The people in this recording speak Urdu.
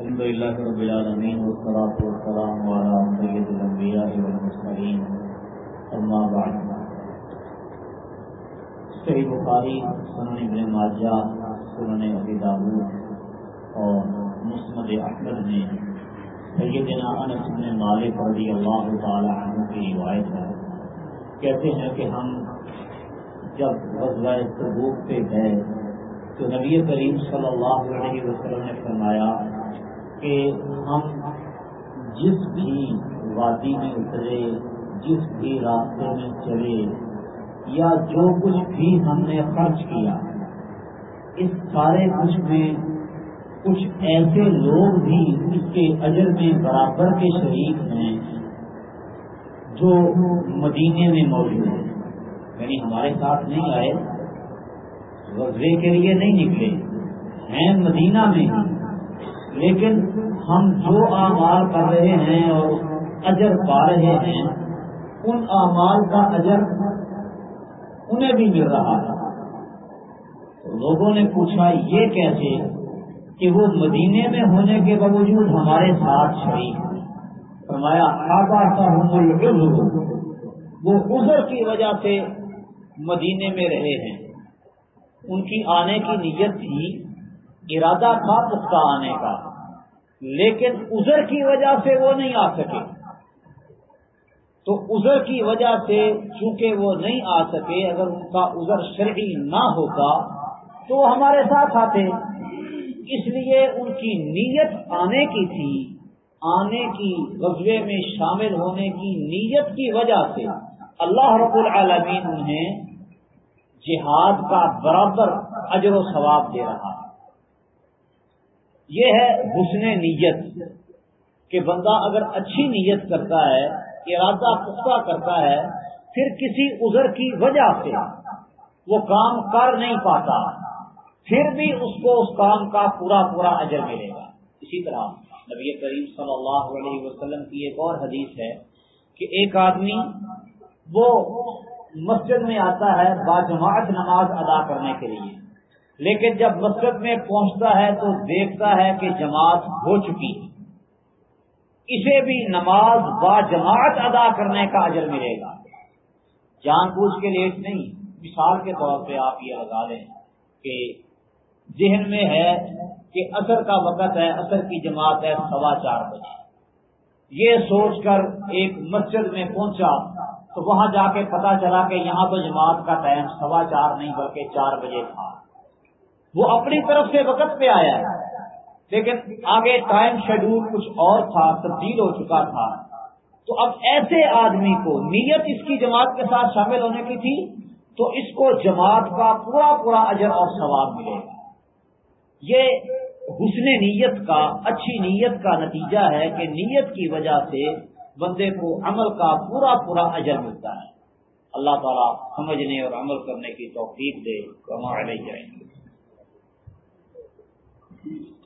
الحمد لله رب العالمين، والصلاة والسلام على سيد الأنبياء والمرسلين. أما بعد صحیح بخاری سنن ابن ماجہ، سنن ابی داود اور مسند احمد میں سیدنا انس بن مالک رضی اللہ تعالی عنہ کی روایت ہے۔ کہتے ہیں کہ ہم جب غزوہ تبوک پہ گئے تو نبی کریم صلی اللہ علیہ وسلم نے فرمایا کہ ہم جس بھی وادی میں اترے، جس بھی راستے میں چلے، یا جو کچھ بھی ہم نے خرچ کیا، اس سارے کچھ میں کچھ ایسے لوگ بھی اس کے اجر میں برابر کے شریک ہیں جو مدینے میں موجود ہیں۔ یعنی ہمارے ساتھ نہیں آئے غزے کے لیے نہیں نکلے، ہیں مدینہ میں۔ ہی لیکن ہم جو اعمال کر رہے ہیں اور اجر پا رہے ہیں، ان اعمال کا اجر انہیں بھی مل رہا ہے۔ لوگوں نے پوچھا، یہ کیسے کہ وہ مدینے میں ہونے کے باوجود ہمارے ساتھ شریک فرمایا آبا کا وہ عذر کی وجہ سے مدینے میں رہے ہیں۔ ان کی آنے کی نیت تھی ارادہ تھا پختہ آنے کا۔ لیکن ازر کی وجہ سے وہ نہیں آ سکے۔ تو ازر کی وجہ سے چونکہ وہ نہیں آ سکے، اگر ان کا ازر شرعی نہ ہوتا تو وہ ہمارے ساتھ آتے۔ اس لیے ان کی نیت آنے کی تھی۔ آنے کی غزبے میں شامل ہونے کی نیت کی وجہ سے اللہ رب العالمین انہیں جہاد کا برابر اجر و ثواب دے رہا۔ یہ ہے حسن نیت کہ بندہ اگر اچھی نیت کرتا ہے، ارادہ پختہ کرتا ہے، پھر کسی عذر کی وجہ سے وہ کام کر نہیں پاتا، پھر بھی اس کو اس کام کا پورا پورا اجر ملے گا۔ اسی طرح نبی کریم صلی اللہ علیہ وسلم کی ایک اور حدیث ہے کہ ایک آدمی وہ مسجد میں آتا ہے باجماعت نماز ادا کرنے کے لیے۔ لیکن جب مسجد میں پہنچتا ہے تو دیکھتا ہے کہ جماعت ہو چکی اسے بھی نماز با جماعت ادا کرنے کا اجر ملے گا۔ جان بوجھ کے لیٹ نہیں، مثال کے طور پہ آپ یہ لگا لیں کہ ذہن میں ہے کہ اثر کا وقت ہے اثر کی جماعت ہے، سوا چار بجے۔ یہ سوچ کر ایک مسجد میں پہنچا تو وہاں جا کے پتا چلا کہ یہاں تو جماعت کا ٹائم سوا چار نہیں بلکہ چار بجے تھا۔ وہ اپنی طرف سے وقت پہ آیا ہے۔ لیکن آگے ٹائم شیڈول کچھ اور تھا، تبدیل ہو چکا تھا۔ تو اب ایسے آدمی کو نیت اس کی جماعت کے ساتھ شامل ہونے کی تھی، تو اس کو جماعت کا پورا پورا اجر اور ثواب ملے۔ گا یہ حسن نیت کا، اچھی نیت کا نتیجہ ہے کہ نیت کی وجہ سے بندے کو عمل کا پورا پورا اجر ملتا ہے۔ اللہ تعالیٰ سمجھنے اور عمل کرنے کی توفیق دے۔ تو ہمارے جائیں۔ گے